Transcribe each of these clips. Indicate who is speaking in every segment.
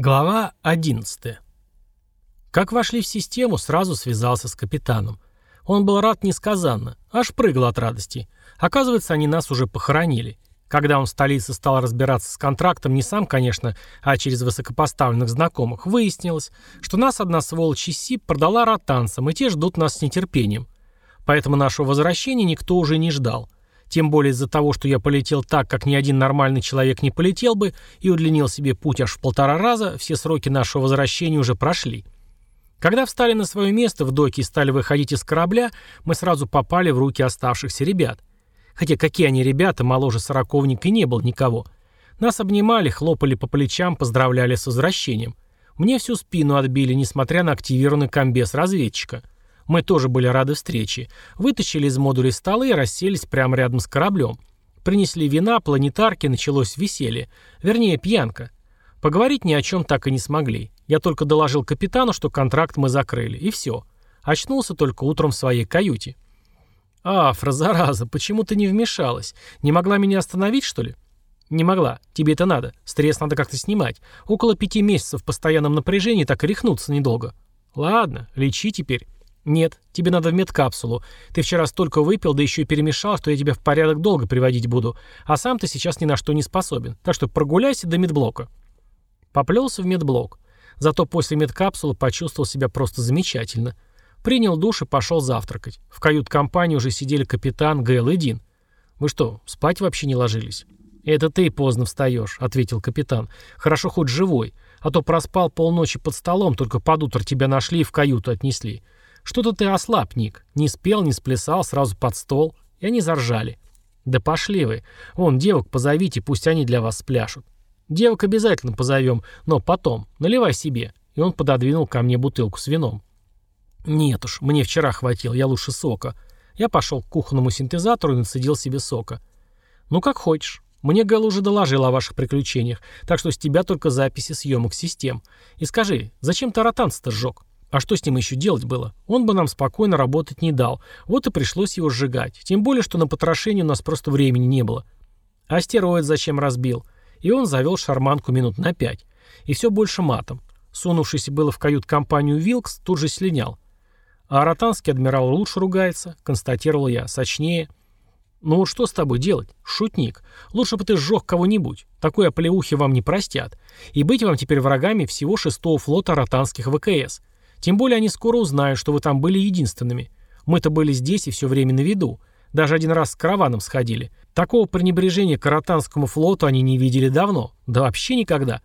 Speaker 1: Глава 11. Как вошли в систему, сразу связался с капитаном. Он был рад несказанно, аж прыгал от радости. Оказывается, они нас уже похоронили. Когда он в столице стал разбираться с контрактом, не сам, конечно, а через высокопоставленных знакомых, выяснилось, что нас одна сволочь СИП продала ротанцам, и те ждут нас с нетерпением. Поэтому нашего возвращения никто уже не ждал. Тем более из-за того, что я полетел так, как ни один нормальный человек не полетел бы, и удлинил себе путь аж в полтора раза, все сроки нашего возвращения уже прошли. Когда встали на свое место в доке и стали выходить из корабля, мы сразу попали в руки оставшихся ребят. Хотя какие они ребята, моложе сороковника и не было никого. Нас обнимали, хлопали по плечам, поздравляли с возвращением. Мне всю спину отбили, несмотря на активированный комбез разведчика. Мы тоже были рады встрече. Вытащили из модулей столы и расселись прямо рядом с кораблем. Принесли вина, планетарки, началось веселье. Вернее, пьянка. Поговорить ни о чем так и не смогли. Я только доложил капитану, что контракт мы закрыли. И все. Очнулся только утром в своей каюте. «Афра, зараза, почему ты не вмешалась? Не могла меня остановить, что ли?» «Не могла. Тебе это надо. Стресс надо как-то снимать. Около пяти месяцев в постоянном напряжении так и рехнуться недолго». «Ладно, лечи теперь». «Нет, тебе надо в медкапсулу. Ты вчера столько выпил, да еще и перемешал, что я тебя в порядок долго приводить буду. А сам ты сейчас ни на что не способен. Так что прогуляйся до медблока». Поплелся в медблок. Зато после медкапсулы почувствовал себя просто замечательно. Принял душ и пошел завтракать. В кают-компании уже сидели капитан, Гэл и Дин. «Вы что, спать вообще не ложились?» «Это ты поздно встаешь», — ответил капитан. «Хорошо хоть живой. А то проспал полночи под столом, только под утро тебя нашли и в каюту отнесли. «Что-то ты ослаб, Ник. Не спел, не сплясал, сразу под стол». И они заржали. «Да пошли вы. Вон, девок позовите, пусть они для вас спляшут». «Девок обязательно позовем, но потом. Наливай себе». И он пододвинул ко мне бутылку с вином. «Нет уж, мне вчера хватило, я лучше сока». Я пошел к кухонному синтезатору и нацедил себе сока. «Ну, как хочешь. Мне Гэл уже доложил о ваших приключениях, так что с тебя только записи съемок систем. И скажи, зачем ты ротанца-то сжег?» А что с ним еще делать было? Он бы нам спокойно работать не дал. Вот и пришлось его сжигать. Тем более, что на потрошение у нас просто времени не было. Астероид зачем разбил? И он завел шарманку минут на пять. И все больше матом. Сунувшийся было в кают-компанию Вилкс тут же слинял. А ротанский адмирал лучше ругается, констатировал я, сочнее. Ну вот что с тобой делать? Шутник. Лучше бы ты сжег кого-нибудь. Такой оплеухи вам не простят. И быть вам теперь врагами всего шестого флота ротанских ВКС. Тем более они скоро узнают, что вы там были единственными. Мы-то были здесь и все время на виду. Даже один раз с караваном сходили. Такого пренебрежения к Каратанскому флоту они не видели давно. Да вообще никогда.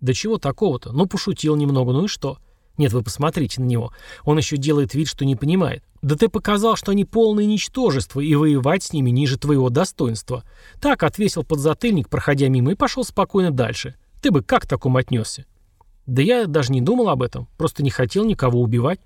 Speaker 1: Да чего такого-то? Ну, пошутил немного, ну и что? Нет, вы посмотрите на него. Он еще делает вид, что не понимает. Да ты показал, что они полные ничтожества, и воевать с ними ниже твоего достоинства. Так отвесил подзатыльник, проходя мимо, и пошел спокойно дальше. Ты бы как к такому отнесся? Да я даже не думал об этом, просто не хотел никого убивать.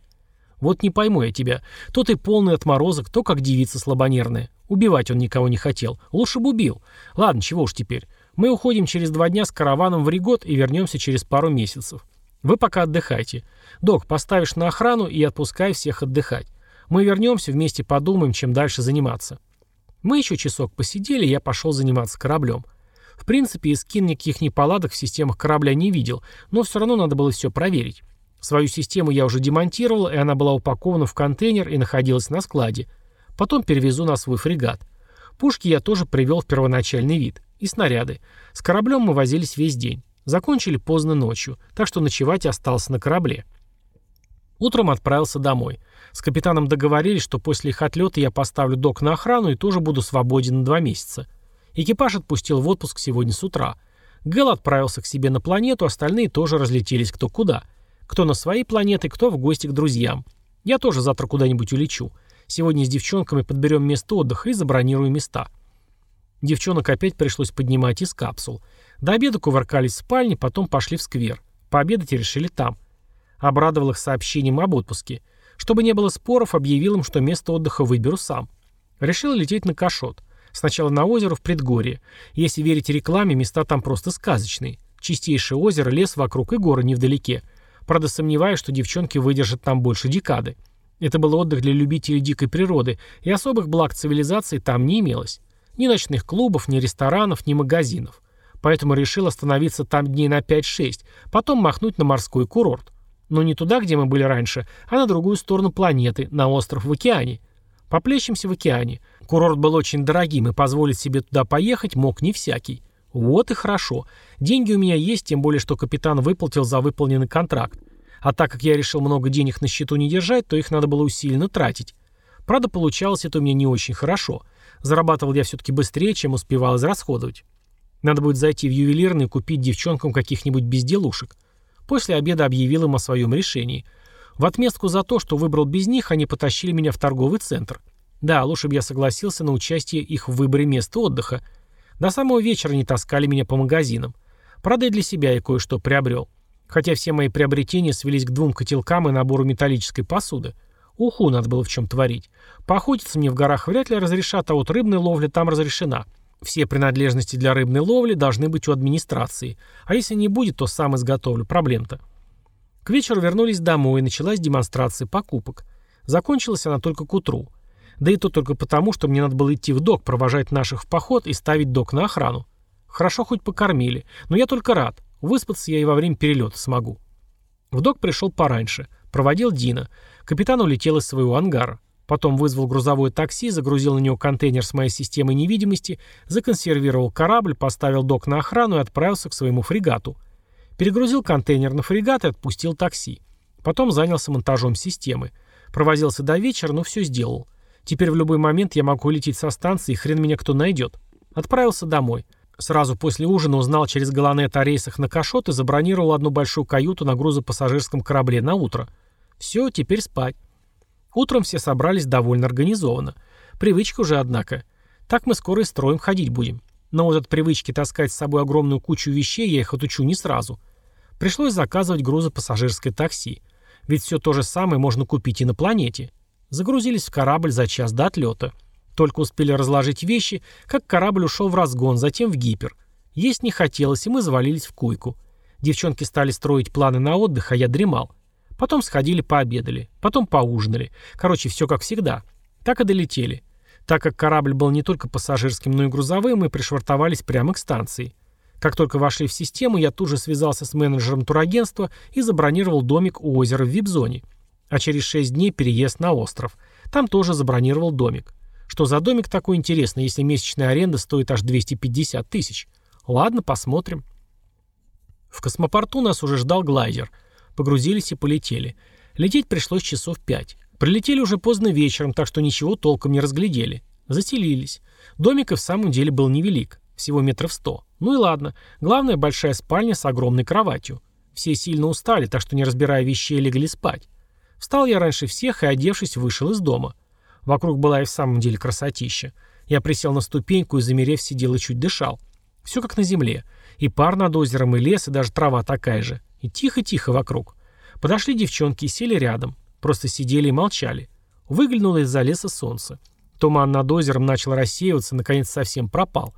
Speaker 1: Вот не пойму я тебя. То ты полный отморозок, то как девица слабонервная. Убивать он никого не хотел. Лучше бы убил. Ладно, чего уж теперь. Мы уходим через два дня с караваном в Ригот и вернемся через пару месяцев. Вы пока отдыхайте. Док, поставишь на охрану и отпускай всех отдыхать. Мы вернемся, вместе подумаем, чем дальше заниматься. Мы еще часок посидели, я пошел заниматься кораблем. В принципе, Искин никаких неполадок в системах корабля не видел, но все равно надо было все проверить. Свою систему я уже демонтировал, и она была упакована в контейнер и находилась на складе. Потом перевезу на свой фрегат. Пушки я тоже привел в первоначальный вид. И снаряды. С кораблем мы возились весь день. Закончили поздно ночью, так что ночевать остался на корабле. Утром отправился домой. С капитаном договорились, что после их отлета я поставлю док на охрану и тоже буду свободен на два месяца. Экипаж отпустил в отпуск сегодня с утра. Гэл отправился к себе на планету, остальные тоже разлетелись кто куда. Кто на свои планеты, кто в гости к друзьям. Я тоже завтра куда-нибудь улечу. Сегодня с девчонками подберем место отдыха и забронируем места. Девчонок опять пришлось поднимать из капсул. До обеда кувыркались в спальне, потом пошли в сквер. Пообедать решили там. Обрадовал их сообщением об отпуске. Чтобы не было споров, объявил им, что место отдыха выберу сам. Решил лететь на Кашот. Сначала на озеро в предгорье. Если верить рекламе, места там просто сказочные. Чистейшее озеро, лес вокруг и горы невдалеке. Правда, сомневаюсь, что девчонки выдержат там больше декады. Это был отдых для любителей дикой природы, и особых благ цивилизации там не имелось. Ни ночных клубов, ни ресторанов, ни магазинов. Поэтому решил остановиться там дней на 5-6, потом махнуть на морской курорт. Но не туда, где мы были раньше, а на другую сторону планеты, на остров в океане. Поплещемся в океане. Курорт был очень дорогим, и позволить себе туда поехать мог не всякий. Вот и хорошо. Деньги у меня есть, тем более, что капитан выплатил за выполненный контракт. А так как я решил много денег на счету не держать, то их надо было усиленно тратить. Правда, получалось это у меня не очень хорошо. Зарабатывал я все-таки быстрее, чем успевал израсходовать. Надо будет зайти в ювелирный и купить девчонкам каких-нибудь безделушек. После обеда объявил им о своем решении. В отместку за то, что выбрал без них, они потащили меня в торговый центр. Да, лучше бы я согласился на участие их в выборе места отдыха. До самого вечера не таскали меня по магазинам. Правда, и для себя я кое-что приобрел. Хотя все мои приобретения свелись к двум котелкам и набору металлической посуды. Уху надо было в чем творить. Поохотиться мне в горах вряд ли разрешат, а вот рыбная ловля там разрешена. Все принадлежности для рыбной ловли должны быть у администрации. А если не будет, то сам изготовлю. Проблем-то. К вечеру вернулись домой, и началась демонстрация покупок. Закончилась она только к утру. Да и то только потому, что мне надо было идти в док, провожать наших в поход и ставить док на охрану. Хорошо хоть покормили, но я только рад. Выспаться я и во время перелета смогу. В док пришел пораньше. Проводил Дина. Капитан улетел из своего ангара. Потом вызвал грузовое такси, загрузил на него контейнер с моей системой невидимости, законсервировал корабль, поставил док на охрану и отправился к своему фрегату. Перегрузил контейнер на фрегат и отпустил такси. Потом занялся монтажом системы. Провозился до вечера, но все сделал. Теперь в любой момент я могу улететь со станции, и хрен меня кто найдет. Отправился домой. Сразу после ужина узнал через Галанет о рейсах на Кашот и забронировал одну большую каюту на грузопассажирском корабле на утро. Все, теперь спать. Утром все собрались довольно организованно. Привычка уже, однако. Так мы скоро и строим ходить будем. Но вот от привычки таскать с собой огромную кучу вещей я их отучу не сразу. Пришлось заказывать грузопассажирское такси. Ведь все то же самое можно купить и на планете. Загрузились в корабль за час до отлета. Только успели разложить вещи, как корабль ушел в разгон, затем в гипер. Есть не хотелось, и мы завалились в койку. Девчонки стали строить планы на отдых, а я дремал. Потом сходили пообедали, потом поужинали. Короче, все как всегда. Так и долетели. Так как корабль был не только пассажирским, но и грузовым, мы пришвартовались прямо к станции. Как только вошли в систему, я тут же связался с менеджером турагентства и забронировал домик у озера в вип-зоне. А через 6 дней переезд на остров. Там тоже забронировал домик. Что за домик такой интересный, если месячная аренда стоит аж 250 тысяч? Ладно, посмотрим. В космопорту нас уже ждал глайдер – Погрузились и полетели. Лететь пришлось часов пять. Прилетели уже поздно вечером, так что ничего толком не разглядели. Заселились. Домик и в самом деле был невелик. Всего метров сто. Ну и ладно. Главное, большая спальня с огромной кроватью. Все сильно устали, так что, не разбирая вещей, легли спать. Встал я раньше всех и, одевшись, вышел из дома. Вокруг была и в самом деле красотища. Я присел на ступеньку и, замерев, сидел и чуть дышал. Все как на земле. И пар над озером, и лес, и даже трава такая же. И тихо-тихо вокруг. Подошли девчонки и сели рядом. Просто сидели и молчали. Выглянуло из-за леса солнце. Туман над озером начал рассеиваться, наконец совсем пропал.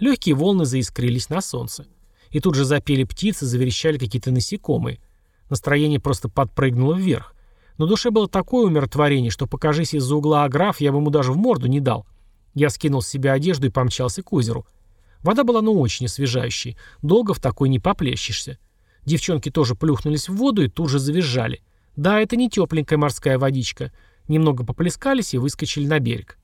Speaker 1: Легкие волны заискрились на солнце. И тут же запели птицы, заверещали какие-то насекомые. Настроение просто подпрыгнуло вверх. Но душе было такое умиротворение, что покажись из-за угла аграф, я бы ему даже в морду не дал. Я скинул с себя одежду и помчался к озеру. Вода была ну очень освежающей. Долго в такой не поплещешься. Девчонки тоже плюхнулись в воду и тут же завизжали. Да, это не тепленькая морская водичка. Немного поплескались и выскочили на берег.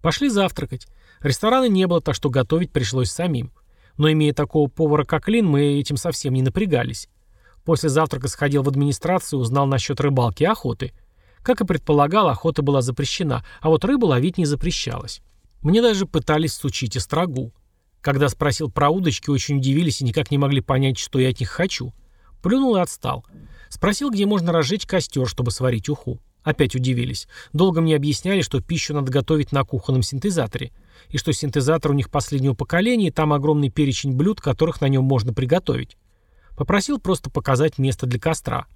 Speaker 1: Пошли завтракать. Ресторана не было, так что готовить пришлось самим. Но имея такого повара, как Лин, мы этим совсем не напрягались. После завтрака сходил в администрацию узнал насчет рыбалки и охоты. Как и предполагал, охота была запрещена, а вот рыбу ловить не запрещалось. Мне даже пытались сучить острогу. Когда спросил про удочки, очень удивились и никак не могли понять, что я от них хочу. Плюнул и отстал. Спросил, где можно разжечь костер, чтобы сварить уху. Опять удивились. Долго мне объясняли, что пищу надо готовить на кухонном синтезаторе. И что синтезатор у них последнего поколения, и там огромный перечень блюд, которых на нем можно приготовить. Попросил просто показать место для костра.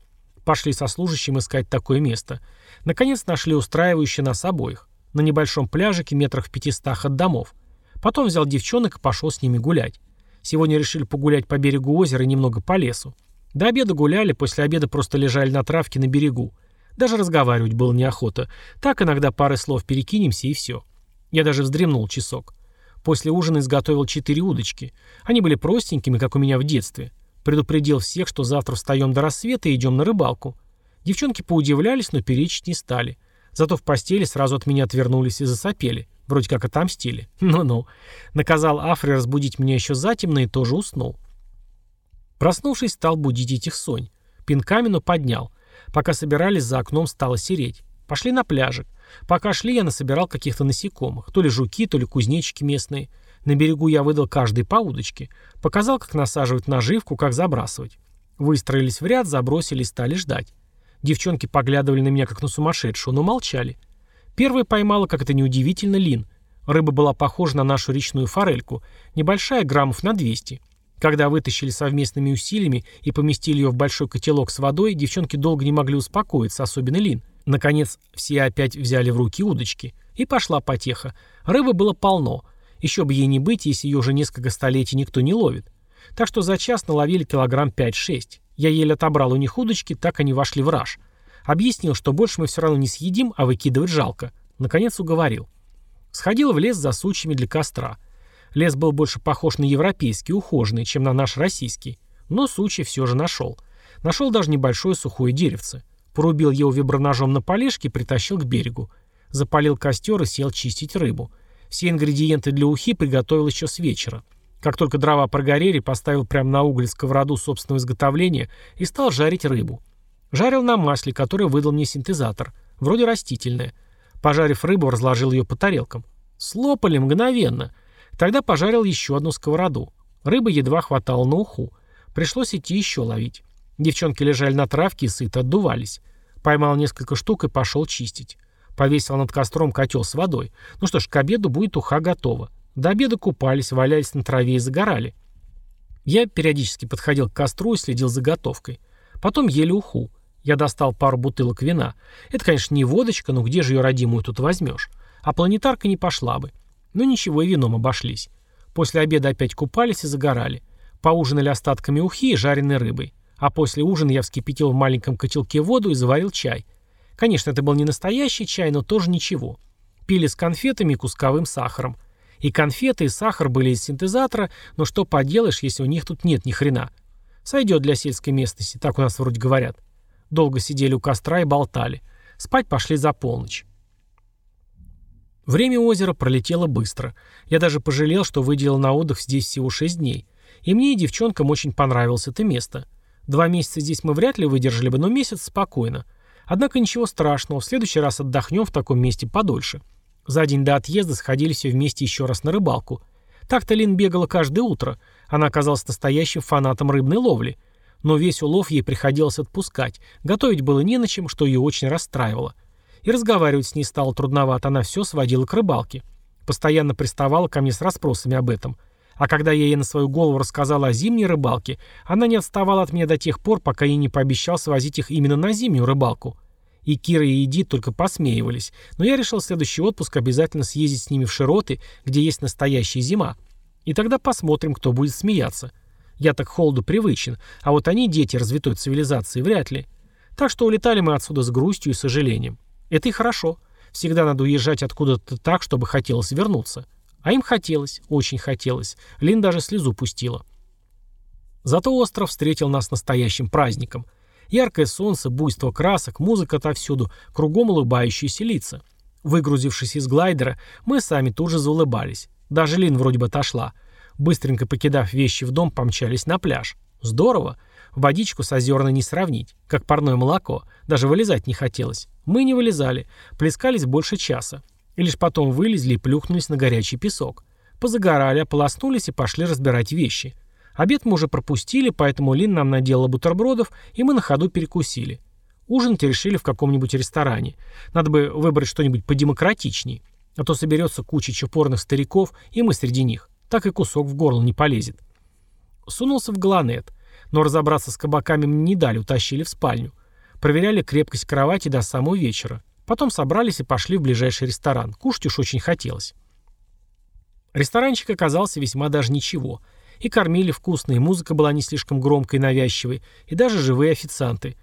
Speaker 1: Пошли со служащим искать такое место. Наконец нашли устраивающее нас обоих. На небольшом пляжике метрах в пятистах от домов. Потом взял девчонок и пошел с ними гулять. Сегодня решили погулять по берегу озера и немного по лесу. До обеда гуляли, после обеда просто лежали на травке на берегу. Даже разговаривать было неохота. Так иногда пары слов перекинемся и все. Я даже вздремнул часок. После ужина изготовил четыре удочки. Они были простенькими, как у меня в детстве. Предупредил всех, что завтра встаем до рассвета и идем на рыбалку. Девчонки поудивлялись, но перечить не стали. Зато в постели сразу от меня отвернулись и засопели. Вроде как отомстили. Ну-ну. Наказал Афри разбудить меня еще затемно и тоже уснул. Проснувшись, стал будить этих сонь. Пинками, но поднял. Пока собирались, за окном стало сереть. Пошли на пляжик. Пока шли, я насобирал каких-то насекомых. То ли жуки, то ли кузнечики местные. На берегу я выдал каждой по удочке. Показал, как насаживать наживку, как забрасывать. Выстроились в ряд, забросили и стали ждать. Девчонки поглядывали на меня, как на сумасшедшую, но молчали. Первая поймала, как это неудивительно, лин. Рыба была похожа на нашу речную форельку. Небольшая, граммов на 200. Когда вытащили совместными усилиями и поместили ее в большой котелок с водой, девчонки долго не могли успокоиться, особенно Лин. Наконец, все опять взяли в руки удочки. И пошла потеха. Рыбы было полно. Еще бы ей не быть, если ее уже несколько столетий никто не ловит. Так что за час наловили килограмм 5-6. Я еле отобрал у них удочки, так они вошли в раж. Объяснил, что больше мы все равно не съедим, а выкидывать жалко. Наконец уговорил. Сходил в лес за сучьями для костра. Лес был больше похож на европейский, ухоженный, чем на наш российский. Но сучья все же нашел. Нашел даже небольшое сухое деревце. Порубил его виброножом на полежке и притащил к берегу. Запалил костер и сел чистить рыбу. Все ингредиенты для ухи приготовил еще с вечера. Как только дрова прогорели, поставил прямо на уголь сковороду собственного изготовления и стал жарить рыбу. Жарил на масле, которое выдал мне синтезатор. Вроде растительное. Пожарив рыбу, разложил ее по тарелкам. Слопали мгновенно. Тогда пожарил еще одну сковороду. Рыбы едва хватало на уху. Пришлось идти еще ловить. Девчонки лежали на травке и сыто отдувались. Поймал несколько штук и пошел чистить. Повесил над костром котел с водой. Ну что ж, к обеду будет уха готова. До обеда купались, валялись на траве и загорали. Я периодически подходил к костру и следил за готовкой. Потом ели уху. Я достал пару бутылок вина. Это, конечно, не водочка, но где же ее родимую тут возьмешь? А планетарка не пошла бы. Но ничего, и вином обошлись. После обеда опять купались и загорали. Поужинали остатками ухи и жареной рыбой. А после ужина я вскипятил в маленьком котелке воду и заварил чай. Конечно, это был не настоящий чай, но тоже ничего. Пили с конфетами и кусковым сахаром. И конфеты, и сахар были из синтезатора, но что поделаешь, если у них тут нет ни хрена. Сойдет для сельской местности, так у нас вроде говорят. Долго сидели у костра и болтали. Спать пошли за полночь. Время озера пролетело быстро. Я даже пожалел, что выделил на отдых здесь всего 6 дней. И мне и девчонкам очень понравилось это место. Два месяца здесь мы вряд ли выдержали бы, но месяц спокойно. Однако ничего страшного, в следующий раз отдохнем в таком месте подольше. За день до отъезда сходили все вместе еще раз на рыбалку. Так-то Лин бегала каждое утро. Она оказалась настоящим фанатом рыбной ловли. Но весь улов ей приходилось отпускать. Готовить было не на чем, что ее очень расстраивало. И разговаривать с ней стало трудновато, она все сводила к рыбалке. Постоянно приставала ко мне с расспросами об этом. А когда я ей на свою голову рассказал о зимней рыбалке, она не отставала от меня до тех пор, пока я не пообещал свозить их именно на зимнюю рыбалку. И Кира и Эдит только посмеивались, но я решил в следующий отпуск обязательно съездить с ними в Широты, где есть настоящая зима. И тогда посмотрим, кто будет смеяться. Я так холоду привычен, а вот они, дети развитой цивилизации, вряд ли. Так что улетали мы отсюда с грустью и сожалением. Это и хорошо. Всегда надо уезжать откуда-то так, чтобы хотелось вернуться. А им хотелось, очень хотелось. Лин даже слезу пустила. Зато остров встретил нас настоящим праздником. Яркое солнце, буйство красок, музыка отовсюду, кругом улыбающиеся лица. Выгрузившись из глайдера, мы сами тут же заулыбались. Даже Лин вроде бы отошла. Быстренько покидав вещи в дом, помчались на пляж. Здорово. Водичку с озерной не сравнить, как парное молоко. Даже вылезать не хотелось. Мы не вылезали, плескались больше часа. И лишь потом вылезли и плюхнулись на горячий песок. Позагорали, ополоснулись и пошли разбирать вещи. Обед мы уже пропустили, поэтому Лин нам наделала бутербродов, и мы на ходу перекусили. Ужинать решили в каком-нибудь ресторане. Надо бы выбрать что-нибудь подемократичнее. А то соберется куча чупорных стариков, и мы среди них. Так и кусок в горло не полезет. Сунулся в галанет. Но разобраться с кабаками мне не дали, утащили в спальню. Проверяли крепкость кровати до самого вечера. Потом собрались и пошли в ближайший ресторан. Кушать уж очень хотелось. Ресторанчик оказался весьма даже ничего. И кормили вкусно, и музыка была не слишком громкой и навязчивой, и даже живые официанты.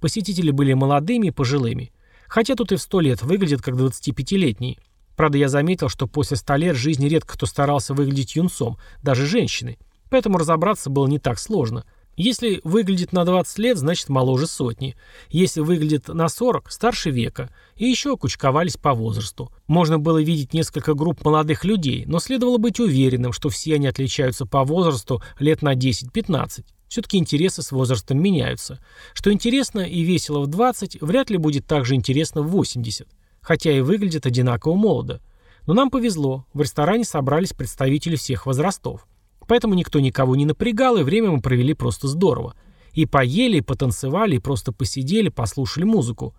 Speaker 1: Посетители были молодыми и пожилыми. Хотя тут и в сто лет выглядят как 25-летние. Правда, я заметил, что после ста лет жизни редко кто старался выглядеть юнцом, даже женщины. Поэтому разобраться было не так сложно. Если выглядит на 20 лет, значит моложе сотни. Если выглядит на 40, старше века. И еще кучковались по возрасту. Можно было видеть несколько групп молодых людей, но следовало быть уверенным, что все они отличаются по возрасту лет на 10-15. Все-таки интересы с возрастом меняются. Что интересно и весело в 20, вряд ли будет так же интересно в 80. Хотя и выглядят одинаково молодо. Но нам повезло, в ресторане собрались представители всех возрастов. Поэтому никто никого не напрягал, и время мы провели просто здорово. И поели, и потанцевали, и просто посидели, послушали музыку.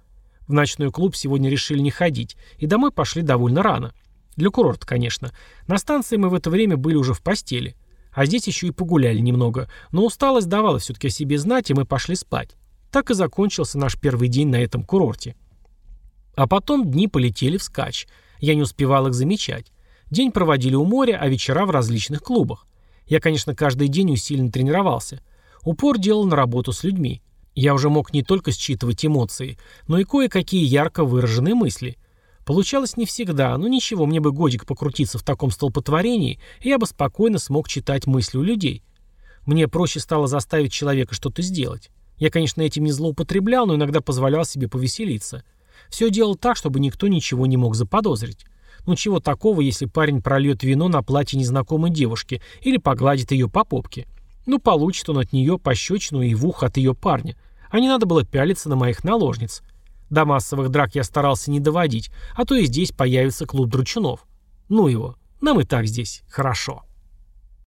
Speaker 1: В ночной клуб сегодня решили не ходить, и домой пошли довольно рано. Для курорта, конечно. На станции мы в это время были уже в постели. А здесь еще и погуляли немного, но усталость давала все-таки о себе знать, и мы пошли спать. Так и закончился наш первый день на этом курорте. А потом дни полетели вскачь. Я не успевал их замечать. День проводили у моря, а вечера в различных клубах. Я, конечно, каждый день усиленно тренировался. Упор делал на работу с людьми. Я уже мог не только считывать эмоции, но и кое-какие ярко выраженные мысли. Получалось не всегда, но ничего, мне бы годик покрутиться в таком столпотворении, и я бы спокойно смог читать мысли у людей. Мне проще стало заставить человека что-то сделать. Я, конечно, этим не злоупотреблял, но иногда позволял себе повеселиться. Все делал так, чтобы никто ничего не мог заподозрить. Ну чего такого, если парень прольет вино на платье незнакомой девушки или погладит ее по попке? Ну получит он от нее пощечину и в ухо от ее парня. А не надо было пялиться на моих наложниц. До массовых драк я старался не доводить, а то и здесь появится клуб дручунов. Ну его, нам и так здесь хорошо.